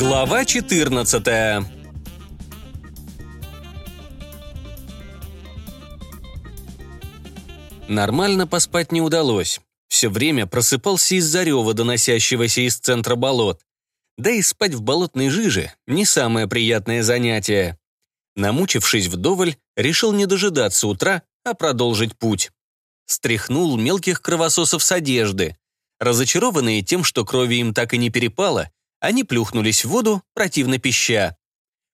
Глава 14 Нормально поспать не удалось. Все время просыпался из-за рева, доносящегося из центра болот. Да и спать в болотной жиже — не самое приятное занятие. Намучившись вдоволь, решил не дожидаться утра, а продолжить путь. Стряхнул мелких кровососов с одежды. Разочарованные тем, что крови им так и не перепало, они плюхнулись в воду, противно пища.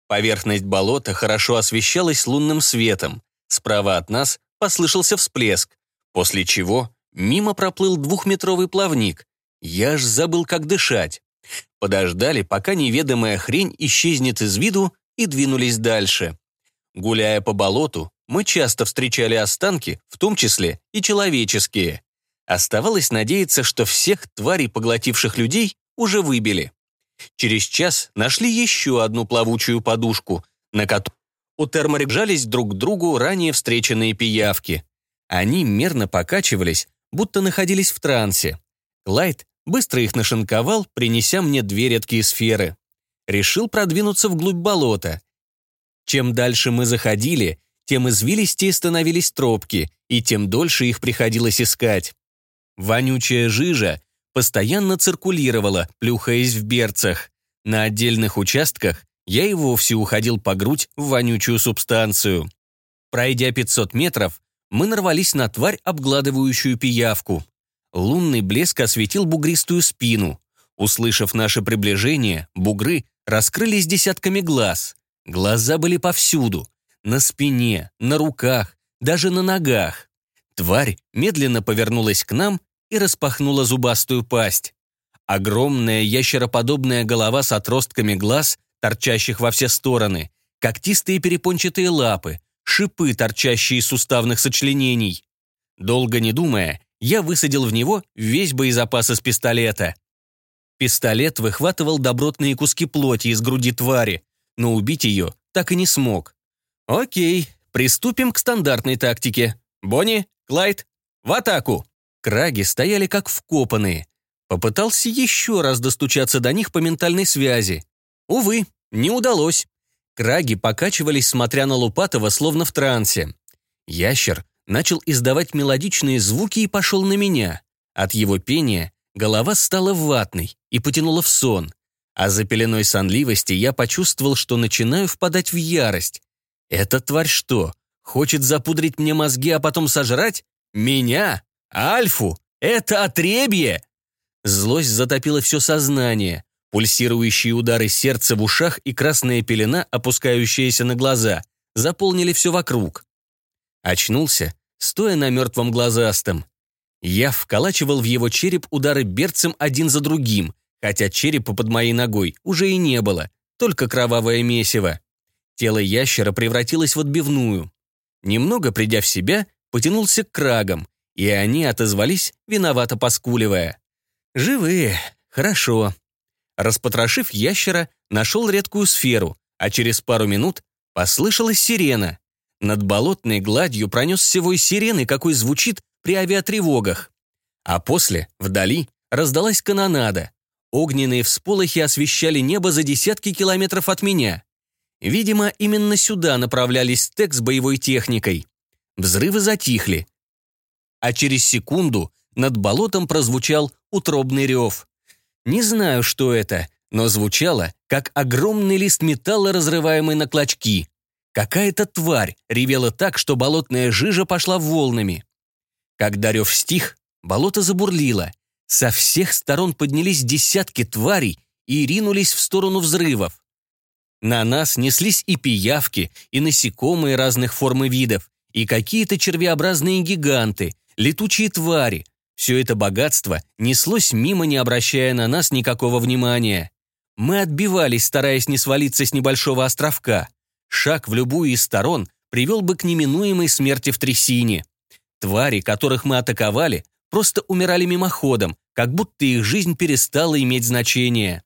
Поверхность болота хорошо освещалась лунным светом. Справа от нас послышался всплеск, после чего мимо проплыл двухметровый плавник. Я аж забыл, как дышать. Подождали, пока неведомая хрень исчезнет из виду, и двинулись дальше. Гуляя по болоту, мы часто встречали останки, в том числе и человеческие. Оставалось надеяться, что всех тварей, поглотивших людей, уже выбили. Через час нашли еще одну плавучую подушку, на которую у терморик жались друг к другу ранее встреченные пиявки. Они мерно покачивались, будто находились в трансе. Клайд быстро их нашинковал, принеся мне две редкие сферы. Решил продвинуться вглубь болота. Чем дальше мы заходили, тем извилистее становились тропки, и тем дольше их приходилось искать. Вонючая жижа постоянно циркулировала, плюхаясь в берцах. На отдельных участках я и вовсе уходил по грудь в вонючую субстанцию. Пройдя 500 метров, мы нарвались на тварь, обгладывающую пиявку. Лунный блеск осветил бугристую спину. Услышав наше приближение, бугры раскрылись десятками глаз. Глаза были повсюду. На спине, на руках, даже на ногах. Тварь медленно повернулась к нам и распахнула зубастую пасть. Огромная ящероподобная голова с отростками глаз, торчащих во все стороны, когтистые перепончатые лапы, шипы, торчащие из суставных сочленений. Долго не думая, я высадил в него весь боезапас из пистолета. Пистолет выхватывал добротные куски плоти из груди твари, но убить ее так и не смог. Окей, приступим к стандартной тактике. Бонни, Клайд, в атаку! Краги стояли как вкопанные. Попытался еще раз достучаться до них по ментальной связи. Увы, не удалось. Краги покачивались, смотря на Лупатова, словно в трансе. Ящер начал издавать мелодичные звуки и пошел на меня. От его пения голова стала ватной и потянула в сон. А за пеленой сонливости я почувствовал, что начинаю впадать в ярость. Эта тварь что, хочет запудрить мне мозги, а потом сожрать? Меня? Альфу? Это отребье? Злость затопила все сознание. Пульсирующие удары сердца в ушах и красная пелена, опускающаяся на глаза, заполнили все вокруг. Очнулся, стоя на мертвом глазастом. Я вколачивал в его череп удары берцем один за другим, хотя черепа под моей ногой уже и не было, только кровавое месиво. Тело ящера превратилось в отбивную. Немного придя в себя, потянулся к крагам, и они отозвались, виновато поскуливая. «Живые, хорошо». Распотрошив ящера, нашел редкую сферу, а через пару минут послышалась сирена. Над болотной гладью пронесся вой сирены, какой звучит при авиатревогах. А после, вдали, раздалась канонада. Огненные всполохи освещали небо за десятки километров от меня. Видимо, именно сюда направлялись стек с боевой техникой. Взрывы затихли, а через секунду над болотом прозвучал утробный рев. Не знаю, что это, но звучало, как огромный лист металла, разрываемый на клочки. Какая-то тварь ревела так, что болотная жижа пошла волнами. Когда рев стих, болото забурлило. Со всех сторон поднялись десятки тварей и ринулись в сторону взрывов. На нас неслись и пиявки, и насекомые разных форм и видов, и какие-то червеобразные гиганты, летучие твари. Все это богатство неслось мимо, не обращая на нас никакого внимания. Мы отбивались, стараясь не свалиться с небольшого островка. Шаг в любую из сторон привел бы к неминуемой смерти в трясине. Твари, которых мы атаковали, просто умирали мимоходом, как будто их жизнь перестала иметь значение.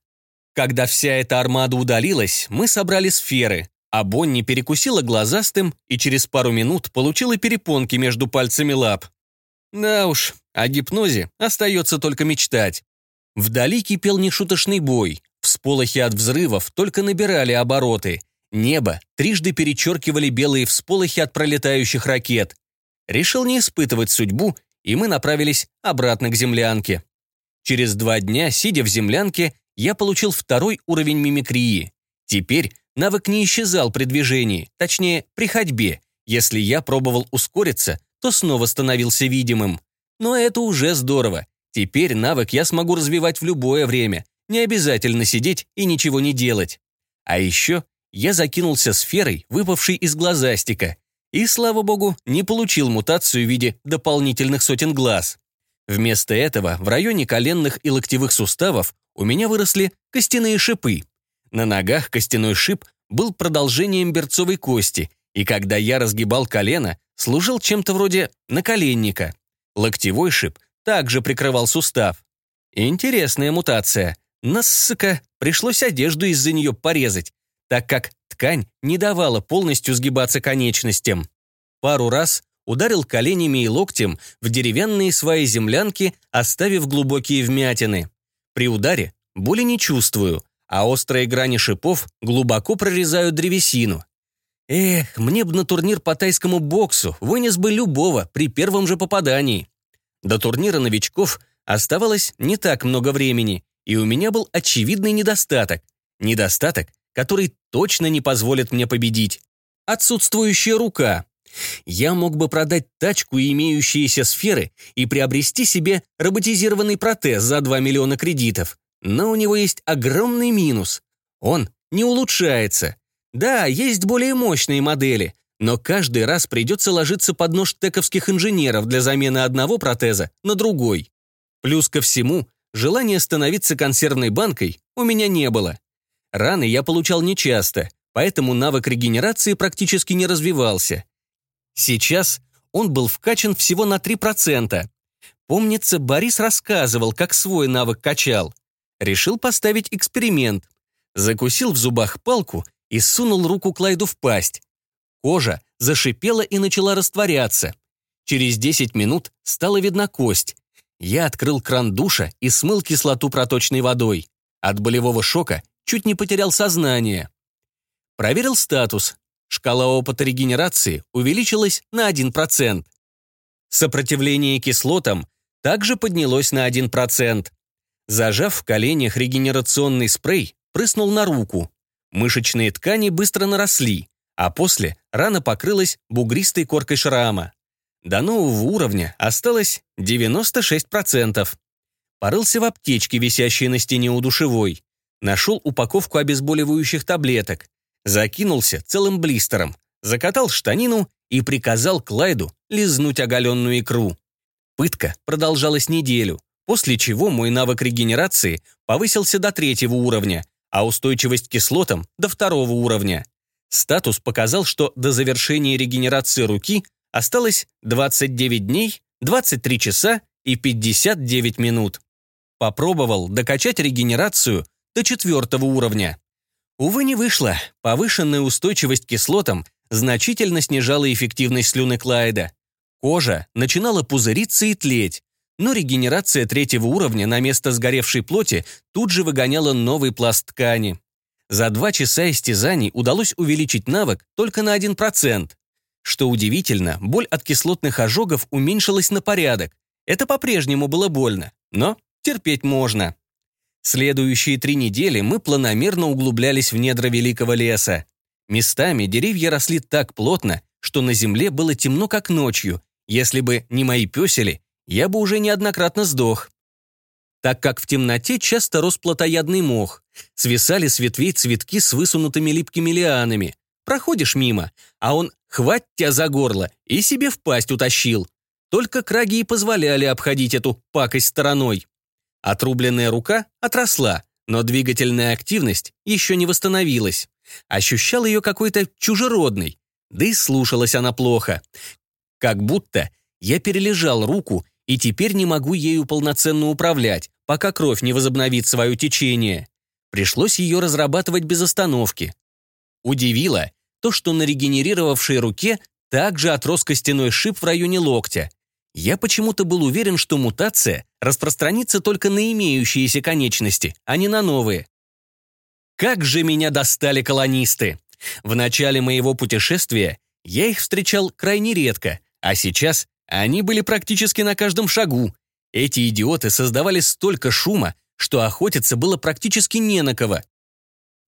Когда вся эта армада удалилась, мы собрали сферы, а Бонни перекусила глазастым и через пару минут получила перепонки между пальцами лап. Да уж, о гипнозе остается только мечтать. Вдали кипел нешуточный бой. Всполохи от взрывов только набирали обороты. Небо трижды перечеркивали белые всполохи от пролетающих ракет. Решил не испытывать судьбу, и мы направились обратно к землянке. Через два дня, сидя в землянке, я получил второй уровень мимикрии. Теперь навык не исчезал при движении, точнее, при ходьбе. Если я пробовал ускориться, то снова становился видимым. Но это уже здорово. Теперь навык я смогу развивать в любое время. Не обязательно сидеть и ничего не делать. А еще я закинулся сферой, выпавшей из глазастика. И, слава богу, не получил мутацию в виде дополнительных сотен глаз. Вместо этого в районе коленных и локтевых суставов у меня выросли костяные шипы. На ногах костяной шип был продолжением берцовой кости, и когда я разгибал колено, служил чем-то вроде наколенника. Локтевой шип также прикрывал сустав. Интересная мутация. Нассыка, пришлось одежду из-за нее порезать, так как ткань не давала полностью сгибаться конечностям. Пару раз ударил коленями и локтем в деревянные сваи землянки, оставив глубокие вмятины. При ударе боли не чувствую, а острые грани шипов глубоко прорезают древесину. Эх, мне бы на турнир по тайскому боксу вынес бы любого при первом же попадании. До турнира новичков оставалось не так много времени, и у меня был очевидный недостаток. Недостаток, который точно не позволит мне победить. Отсутствующая рука. Я мог бы продать тачку и имеющиеся сферы и приобрести себе роботизированный протез за 2 миллиона кредитов. Но у него есть огромный минус. Он не улучшается. Да, есть более мощные модели, но каждый раз придется ложиться под нож тековских инженеров для замены одного протеза на другой. Плюс ко всему, желания становиться консервной банкой у меня не было. Раны я получал нечасто, поэтому навык регенерации практически не развивался. Сейчас он был вкачан всего на 3%. Помнится, Борис рассказывал, как свой навык качал. Решил поставить эксперимент. Закусил в зубах палку и сунул руку Клайду в пасть. Кожа зашипела и начала растворяться. Через 10 минут стала видна кость. Я открыл кран душа и смыл кислоту проточной водой. От болевого шока чуть не потерял сознание. Проверил статус. Шкала опыта регенерации увеличилась на 1%. Сопротивление кислотам также поднялось на 1%. Зажав в коленях регенерационный спрей, прыснул на руку. Мышечные ткани быстро наросли, а после рана покрылась бугристой коркой шрама. До нового уровня осталось 96%. Порылся в аптечке, висящей на стене у душевой. Нашел упаковку обезболивающих таблеток. Закинулся целым блистером, закатал штанину и приказал Клайду лизнуть оголенную икру. Пытка продолжалась неделю, после чего мой навык регенерации повысился до третьего уровня, а устойчивость к кислотам – до второго уровня. Статус показал, что до завершения регенерации руки осталось 29 дней, 23 часа и 59 минут. Попробовал докачать регенерацию до четвертого уровня. Увы, не вышло. Повышенная устойчивость к кислотам значительно снижала эффективность слюны Клайда. Кожа начинала пузыриться и тлеть, но регенерация третьего уровня на место сгоревшей плоти тут же выгоняла новый пласт ткани. За два часа истязаний удалось увеличить навык только на 1%. Что удивительно, боль от кислотных ожогов уменьшилась на порядок. Это по-прежнему было больно, но терпеть можно. Следующие три недели мы планомерно углублялись в недра великого леса. Местами деревья росли так плотно, что на земле было темно, как ночью. Если бы не мои песели, я бы уже неоднократно сдох. Так как в темноте часто рос плотоядный мох, свисали с ветвей цветки с высунутыми липкими лианами. Проходишь мимо, а он хвать тебя за горло и себе в пасть утащил. Только краги и позволяли обходить эту пакость стороной. Отрубленная рука отросла, но двигательная активность еще не восстановилась. Ощущал ее какой-то чужеродный, да и слушалась она плохо. Как будто я перележал руку и теперь не могу ею полноценно управлять, пока кровь не возобновит свое течение. Пришлось ее разрабатывать без остановки. Удивило то, что на регенерировавшей руке также отрос костяной шип в районе локтя. Я почему-то был уверен, что мутация распространится только на имеющиеся конечности, а не на новые. Как же меня достали колонисты! В начале моего путешествия я их встречал крайне редко, а сейчас они были практически на каждом шагу. Эти идиоты создавали столько шума, что охотиться было практически не на кого.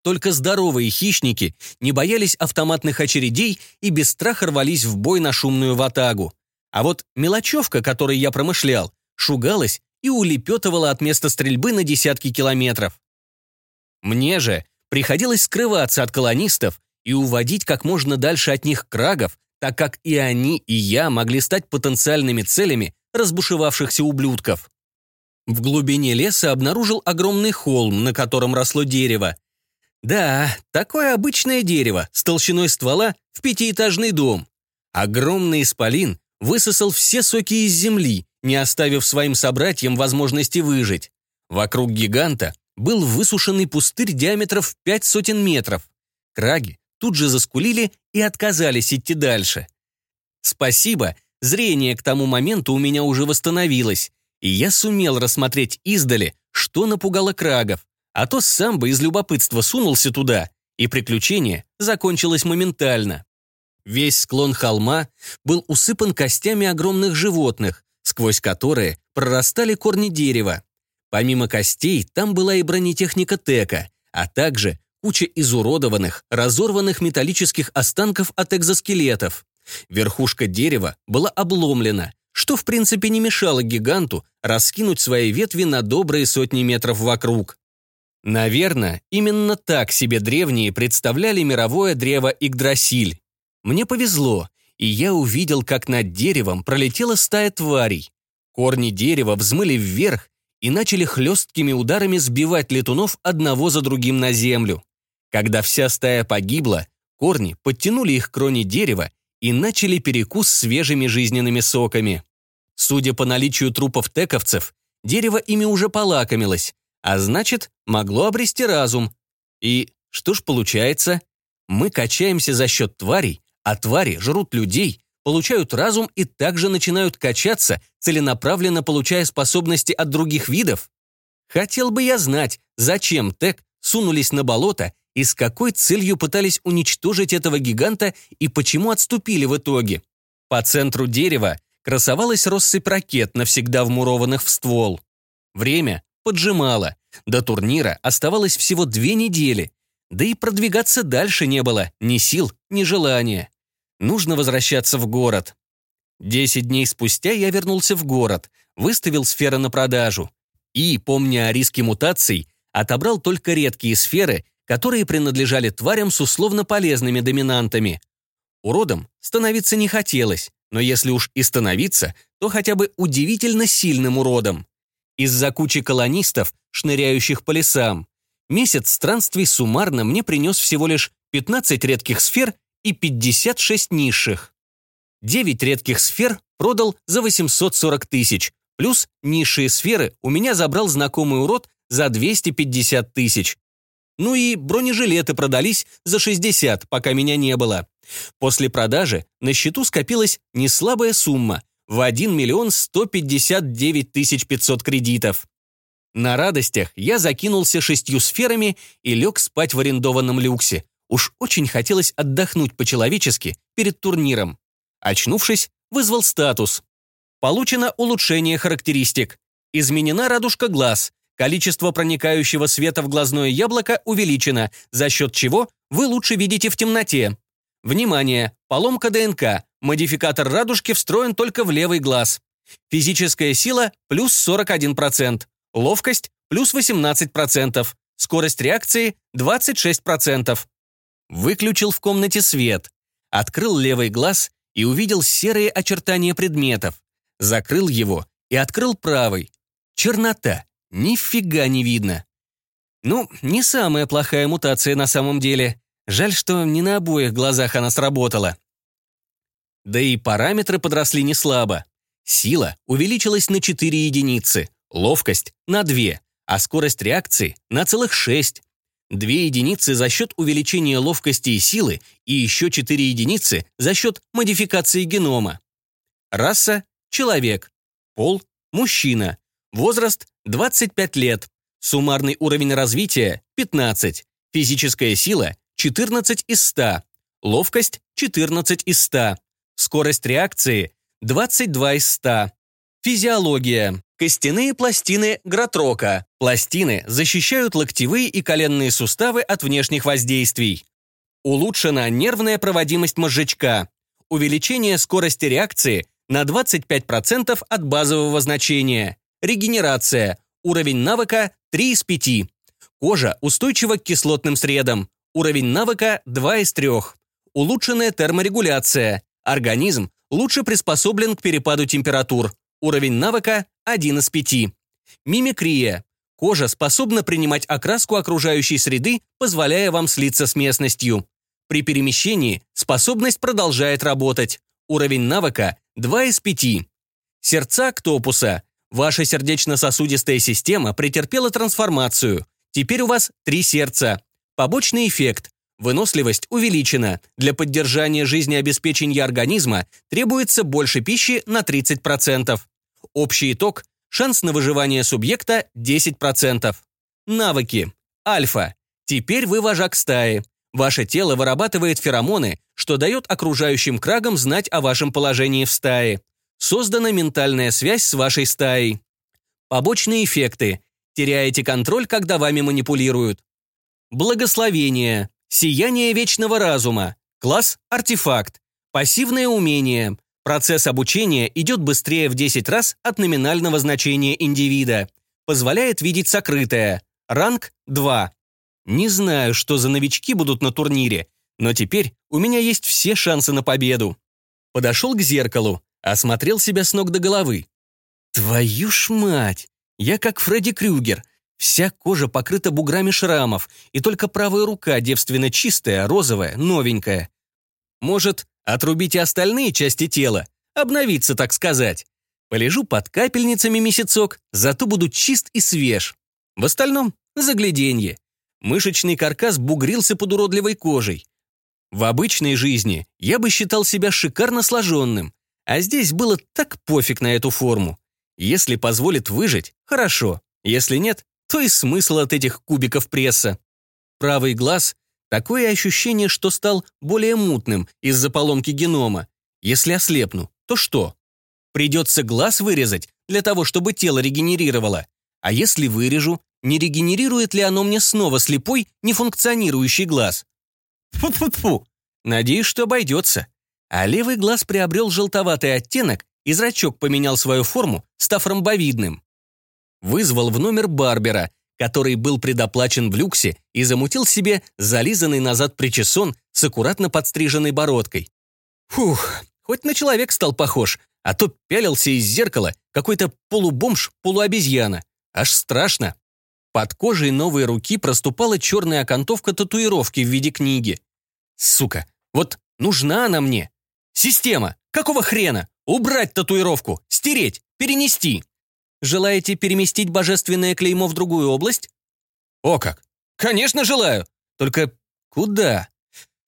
Только здоровые хищники не боялись автоматных очередей и без страха рвались в бой на шумную ватагу. А вот мелочевка, которой я промышлял, шугалась и улепетывала от места стрельбы на десятки километров. Мне же приходилось скрываться от колонистов и уводить как можно дальше от них крагов, так как и они, и я могли стать потенциальными целями разбушевавшихся ублюдков. В глубине леса обнаружил огромный холм, на котором росло дерево. Да, такое обычное дерево с толщиной ствола в пятиэтажный дом. Огромный исполин высосал все соки из земли, не оставив своим собратьям возможности выжить. Вокруг гиганта был высушенный пустырь диаметров пять сотен метров. Краги тут же заскулили и отказались идти дальше. Спасибо, зрение к тому моменту у меня уже восстановилось, и я сумел рассмотреть издали, что напугало крагов, а то сам бы из любопытства сунулся туда, и приключение закончилось моментально. Весь склон холма был усыпан костями огромных животных, сквозь которые прорастали корни дерева. Помимо костей, там была и бронетехника Тека, а также куча изуродованных, разорванных металлических останков от экзоскелетов. Верхушка дерева была обломлена, что в принципе не мешало гиганту раскинуть свои ветви на добрые сотни метров вокруг. Наверное, именно так себе древние представляли мировое древо Игдрасиль. Мне повезло, и я увидел, как над деревом пролетела стая тварей. Корни дерева взмыли вверх и начали хлесткими ударами сбивать летунов одного за другим на землю. Когда вся стая погибла, корни подтянули их к кроне дерева и начали перекус свежими жизненными соками. Судя по наличию трупов тековцев, дерево ими уже полакомилось, а значит, могло обрести разум. И что ж получается? Мы качаемся за счет тварей, а твари жрут людей, получают разум и также начинают качаться, целенаправленно получая способности от других видов? Хотел бы я знать, зачем Тек сунулись на болото и с какой целью пытались уничтожить этого гиганта и почему отступили в итоге. По центру дерева красовалась россыпь ракет, навсегда вмурованных в ствол. Время поджимало. До турнира оставалось всего две недели. Да и продвигаться дальше не было ни сил, ни желания. Нужно возвращаться в город. Десять дней спустя я вернулся в город, выставил сферы на продажу. И, помня о риске мутаций, отобрал только редкие сферы, которые принадлежали тварям с условно полезными доминантами. Уродом становиться не хотелось, но если уж и становиться, то хотя бы удивительно сильным уродом. Из-за кучи колонистов, шныряющих по лесам, месяц странствий суммарно мне принес всего лишь 15 редких сфер и 56 низших. 9 редких сфер продал за 840 тысяч, плюс низшие сферы у меня забрал знакомый урод за 250 тысяч. Ну и бронежилеты продались за 60, пока меня не было. После продажи на счету скопилась неслабая сумма в 1 миллион 159 тысяч 500 кредитов. На радостях я закинулся шестью сферами и лег спать в арендованном люксе, Уж очень хотелось отдохнуть по-человечески перед турниром. Очнувшись, вызвал статус. Получено улучшение характеристик. Изменена радужка глаз. Количество проникающего света в глазное яблоко увеличено, за счет чего вы лучше видите в темноте. Внимание! Поломка ДНК. Модификатор радужки встроен только в левый глаз. Физическая сила – плюс 41%. Ловкость – плюс 18%. Скорость реакции – 26%. Выключил в комнате свет, открыл левый глаз и увидел серые очертания предметов. Закрыл его и открыл правый. Чернота. Нифига не видно. Ну, не самая плохая мутация на самом деле. Жаль, что не на обоих глазах она сработала. Да и параметры подросли не слабо. Сила увеличилась на 4 единицы, ловкость — на 2, а скорость реакции — на целых 6. Две единицы за счет увеличения ловкости и силы и еще четыре единицы за счет модификации генома. Раса – человек. Пол – мужчина. Возраст – 25 лет. Суммарный уровень развития – 15. Физическая сила – 14 из 100. Ловкость – 14 из 100. Скорость реакции – 22 из 100. Физиология. Костяные пластины Гратрока. Пластины защищают локтевые и коленные суставы от внешних воздействий. Улучшена нервная проводимость мозжечка. Увеличение скорости реакции на 25% от базового значения. Регенерация. Уровень навыка 3 из 5. Кожа устойчива к кислотным средам. Уровень навыка 2 из 3. Улучшенная терморегуляция. Организм лучше приспособлен к перепаду температур. Уровень навыка 1 из 5. Мимикрия. Кожа способна принимать окраску окружающей среды, позволяя вам слиться с местностью. При перемещении способность продолжает работать. Уровень навыка 2 из 5. Сердца Ктопуса. Ваша сердечно-сосудистая система претерпела трансформацию. Теперь у вас три сердца. Побочный эффект. Выносливость увеличена. Для поддержания жизнеобеспечения организма требуется больше пищи на 30%. Общий итог – шанс на выживание субъекта 10%. Навыки. Альфа. Теперь вы вожак стаи. Ваше тело вырабатывает феромоны, что дает окружающим крагам знать о вашем положении в стае. Создана ментальная связь с вашей стаей. Побочные эффекты. Теряете контроль, когда вами манипулируют. Благословение. Сияние вечного разума. Класс – артефакт. Пассивное умение. Процесс обучения идет быстрее в 10 раз от номинального значения индивида. Позволяет видеть сокрытое. Ранг – 2. Не знаю, что за новички будут на турнире, но теперь у меня есть все шансы на победу. Подошел к зеркалу, осмотрел себя с ног до головы. Твою ж мать! Я как Фредди Крюгер. Вся кожа покрыта буграми шрамов, и только правая рука девственно чистая, розовая, новенькая. Может, отрубите остальные части тела? Обновиться, так сказать. Полежу под капельницами месяцок, зато буду чист и свеж. В остальном – загляденье. Мышечный каркас бугрился под уродливой кожей. В обычной жизни я бы считал себя шикарно сложенным, а здесь было так пофиг на эту форму. Если позволит выжить, хорошо. Если нет, то и смысл от этих кубиков пресса. Правый глаз – такое ощущение, что стал более мутным из-за поломки генома. Если ослепну, то что? Придется глаз вырезать для того, чтобы тело регенерировало. А если вырежу, не регенерирует ли оно мне снова слепой, нефункционирующий глаз? Фу-фу-фу. Надеюсь, что обойдется. А левый глаз приобрел желтоватый оттенок, и зрачок поменял свою форму, став ромбовидным. Вызвал в номер Барбера, который был предоплачен в люксе и замутил себе зализанный назад причесон с аккуратно подстриженной бородкой. Фух, хоть на человек стал похож, а то пялился из зеркала какой-то полубомж-полуобезьяна. Аж страшно. Под кожей новой руки проступала черная окантовка татуировки в виде книги. Сука, вот нужна она мне. Система, какого хрена? Убрать татуировку, стереть, перенести. Желаете переместить божественное клеймо в другую область? О как! Конечно, желаю. Только куда?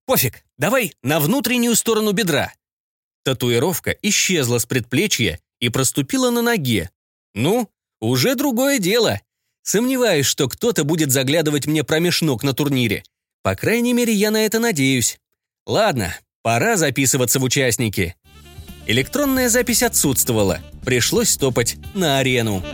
Пофиг, давай на внутреннюю сторону бедра. Татуировка исчезла с предплечья и проступила на ноге. Ну, уже другое дело. Сомневаюсь, что кто-то будет заглядывать мне промеж ног на турнире. По крайней мере, я на это надеюсь. Ладно, пора записываться в участники. Электронная запись отсутствовала. Пришлось стопать на арену.